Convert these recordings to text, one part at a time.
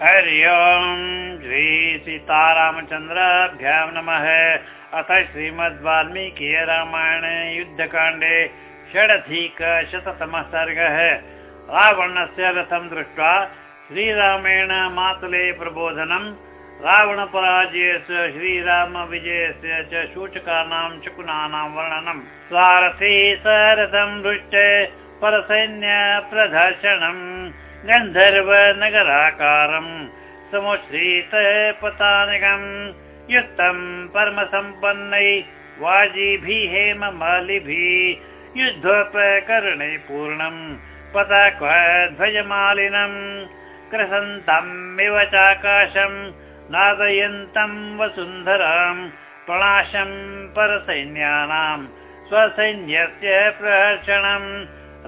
हरि ओम् श्री सीतारामचन्द्राभ्यां नमः। अथ श्रीमद् वाल्मीकि रामायणे युद्धकाण्डे षडधिकशततमः सर्गः रावणस्य रथं दृष्ट्वा श्रीरामेण मातुले प्रबोधनम् रावणपराजयस्य श्रीरामविजयस्य च सूचकानां शकुनानां वर्णनम् सारथी सरथं दृष्ट परसैन्य प्रदर्शनम् गन्धर्व नगराकारम् समुश्रीत युक्तम् परम सम्पन्नै वाजिभिः हेम मालिभिः युद्धोपकरणे पूर्णम् पताक्व ध्वजमालिनम् क्रसन्तमिव चाकाशम् नादयन्तम् वसुन्धराम् प्रणाशम् परसैन्यानाम् स्वसैन्यस्य प्रहर्षणम्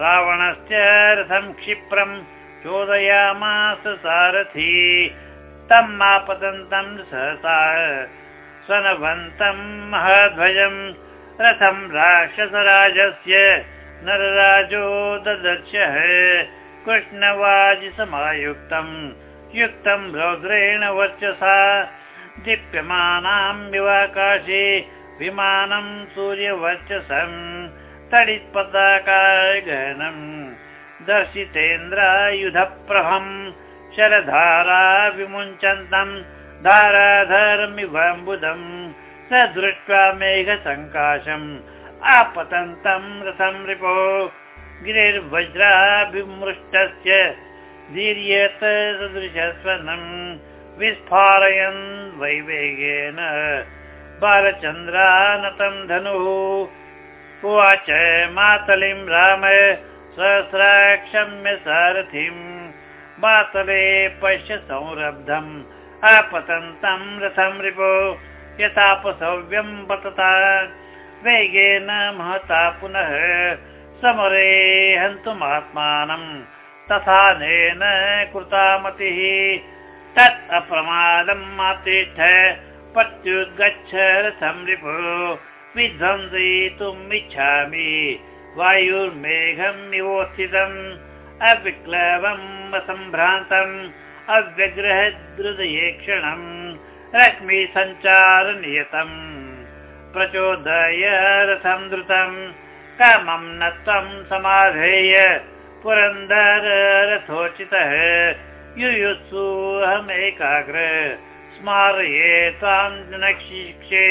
रावणस्य रथम् क्षिप्रम् चोदयामास सारथी। तम् सहसा। स्वनभन्तम् महध्वजम् रथम् राक्षसराजस्य। नरराजो ददर्शः। कृष्णवाजि समायुक्तम् युक्तम् रौद्रेण वर्चसा। दीप्यमानाम् विवाकाशे विमानम् सूर्यवर्चसम् तडित्पताकाय गहनम् दर्शितेन्द्रायुधप्रभम् शरधारा विमुञ्चन्तम् धाराधरमिवाम्बुदम् स दृष्ट्वा मेघसङ्काशम् आपतन्तम् रथम् रिपो गिरिर्वज्राभिमृष्टस्य दीर्यत सदृशस्वनम् विस्फारयन् वैवेगेन बालचन्द्रानतम् धनुः उवाच मातलिम् राम सहस्राक्षम्य सारथिम् मातले पश्य संरब्धम् आपतन्तम् रथम् रिपो यथापसव्यम् पतता। वेगेन महता पुनः समरे हन्तुमात्मानम् तथा नेन कृता मतिः तत् अप्रमादम् मातिष्ठ पत्युद्गच्छ रथम् रिपो विध्वंसयितुम् इच्छामि वायुर्मेघम् निवोत्थितम् अविक्लवम् असम्भ्रान्तम् अव्यग्रह हृदये क्षणम् रश्मि सञ्चारनियतम् प्रचोदय रथम् द्रुतम् कामम् न त्वम् समाधेय पुरन्दर रथोचितः युयुत्सुहमेकाग्र स्मारये त्वाम् जनक्षिक्षे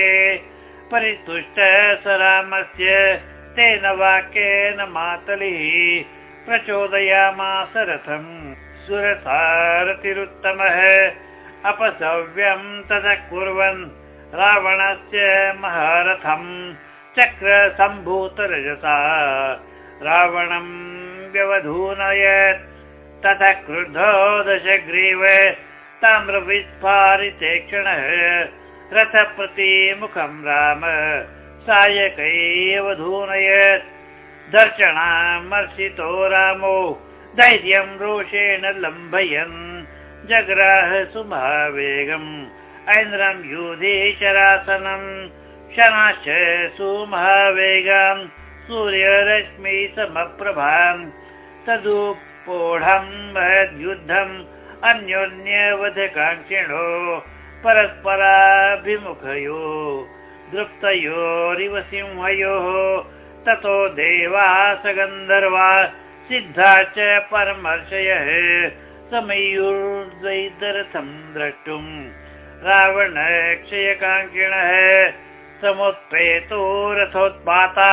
परितुष्ट स रामस्य तेन वाक्येन मातलिः। प्रचोदयामास रथम् सुरसारथिरुत्तमः। अपसव्यम् ततः कुर्वन् रावणस्य महारथम् चक्र सम्भूतरजसा रावणम् व्यवधूनयत्। ततः क्रुद्धो दशग्रीव। ताम्रविस्फारिते क्षणः। रथप्रतिमुखम् राम सायकैवधूनयत् दर्शनामर्शितो रामो धैर्यम् रोषेण लम्भयन्। जग्राह सुमहावेगम् ऐन्द्रम् युधे शरासनम् शनाश्च सुमहावेगान् सूर्यरश्मि समप्रभान्। तदुपोढम् महद्युद्धम् अन्योन्यवधकाङ्क्षिणो परस्पराभिमुखयो दृप्तयोरिव सिंहयोः ततो देवा स गन्धर्वा सिद्धा च परमर्शयः समयूर्द्वैतरथम् द्रष्टुम् रावणक्षयकाङ्क्षिणः समुत्पेतो रथोत्पाता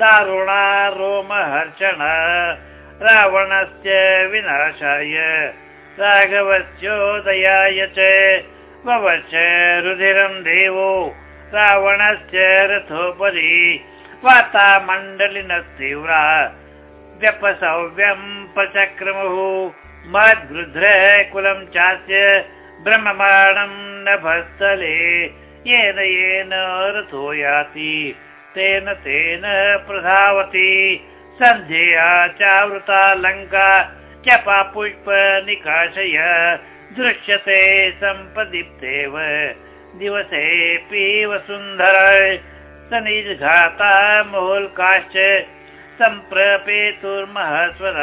दारुणा रोमहर्षण रावणस्य विनाशाय राघवस्योदयाय च भवश्च रुधिरम् देवो रावणस्य रथोपरि वाता मण्डलिनस्तीव्रा व्यपसव्यम् प्रचक्रमुः मद्गृध्र कुलम् चास्य ब्रह्ममाणम् नभस्थले येन येन रथो याति तेन तेन प्रधावति सन्ध्यया चावृता लङ्का चपा पुष्प निकाशय दृश्यते सम्पदीप्तेव दिवसेऽपि वसुन्धर सनिर्घाता मोल्काश्च सम्प्रपेतुर्महस्वर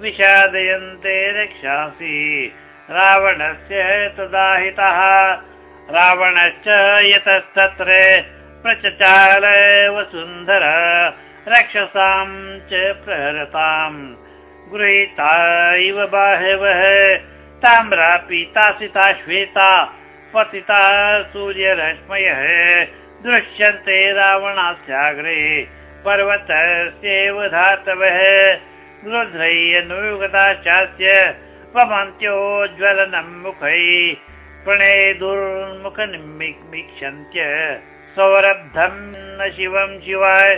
विषादयन्ते रक्षांसि। रावणस्य तदाहितः रावणश्च यतस्तत्र प्रचचाल वसुन्धर रक्षसां च प्रहरताम् गृहीता इव बाहवः ताम्रापीतासिता श्वेता पतिता सूर्यरश्मयः दृश्यन्ते रावणास्याग्रे पर्वतस्यैव धातवः रुध्रैनुयुगता चास्य पमन्त्योज्ज्वलनम् मुखै प्रणये दुर्मुखनिमीक्षन्त्य सौरब्धम् न शिवम् शिवाय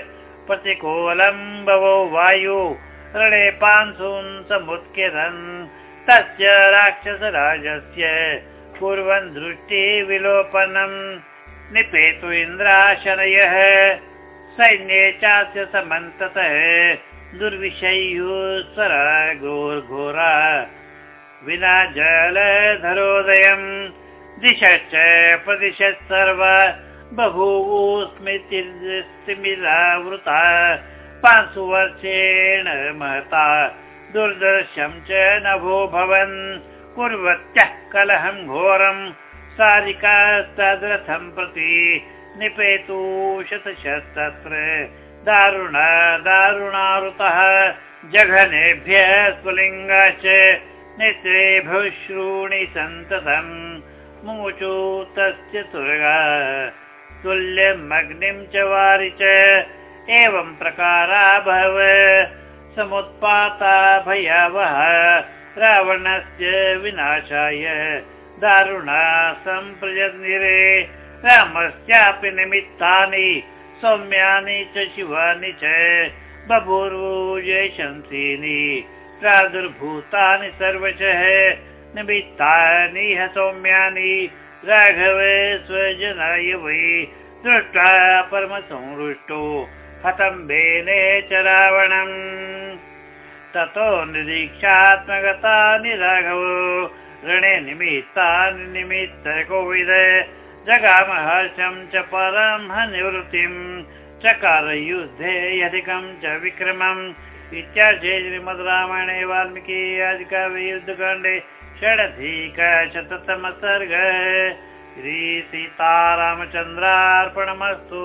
प्रतिकूलम् भवो वायु रणे पांसून् समुत्किरन् तस्य राक्षसराजस्य कुर्वन् दृष्टि विलोपनम् निपेतु इन्द्राशनयः। सैन्ये चास्य समन्ततः दुर्विषय्युस्वर घोर्घोरा। विना जलधरोदयम् दिशश्च प्रदिशत् सर्व। बभूवुस्मितिमिलावृता पांसुवर्षेण महता। दुर्दर्शम् च नभो भवन् कुर्वत्यः कलहम् घोरम् सारिकास्तद्रथम् प्रति निपेतु शतशस्तत्र। दारुण दारुणारुतः जघनेभ्यः स्वलिङ्गाश्च नेत्रे भूश्रूणि सन्ततम्। मुमुचु तस्य तुर्गा तुल्यमग्निम् च वारि च एवम् प्रकारा भव। समुत्पाता भयावह रावणस्य विनाशाय दारुणा सम्प्रजनिरे रामस्यापि निमित्तानि सौम्यानि च शिवानि च बभूर्वशंसीनि प्रादुर्भूतानि सर्वशः निमित्तानि ह सौम्यानि राघव स्वजनाय वै दृष्ट्वा परमसंहृष्टो हतम्बेने च रावणम् ततो निरीक्षात्मगतानि राघव ऋणे निमित्तानि निमित्त कोविद। जगामहर्षम् च परम् निवृत्तिम् चकारयुद्धे अधिकम् च विक्रमम्। इत्यार्थे श्रीमद् रामायणे वाल्मीकि युद्धकाण्डे षडधिकशततम सर्ग श्रीसीतारामचन्द्रार्पणमस्तु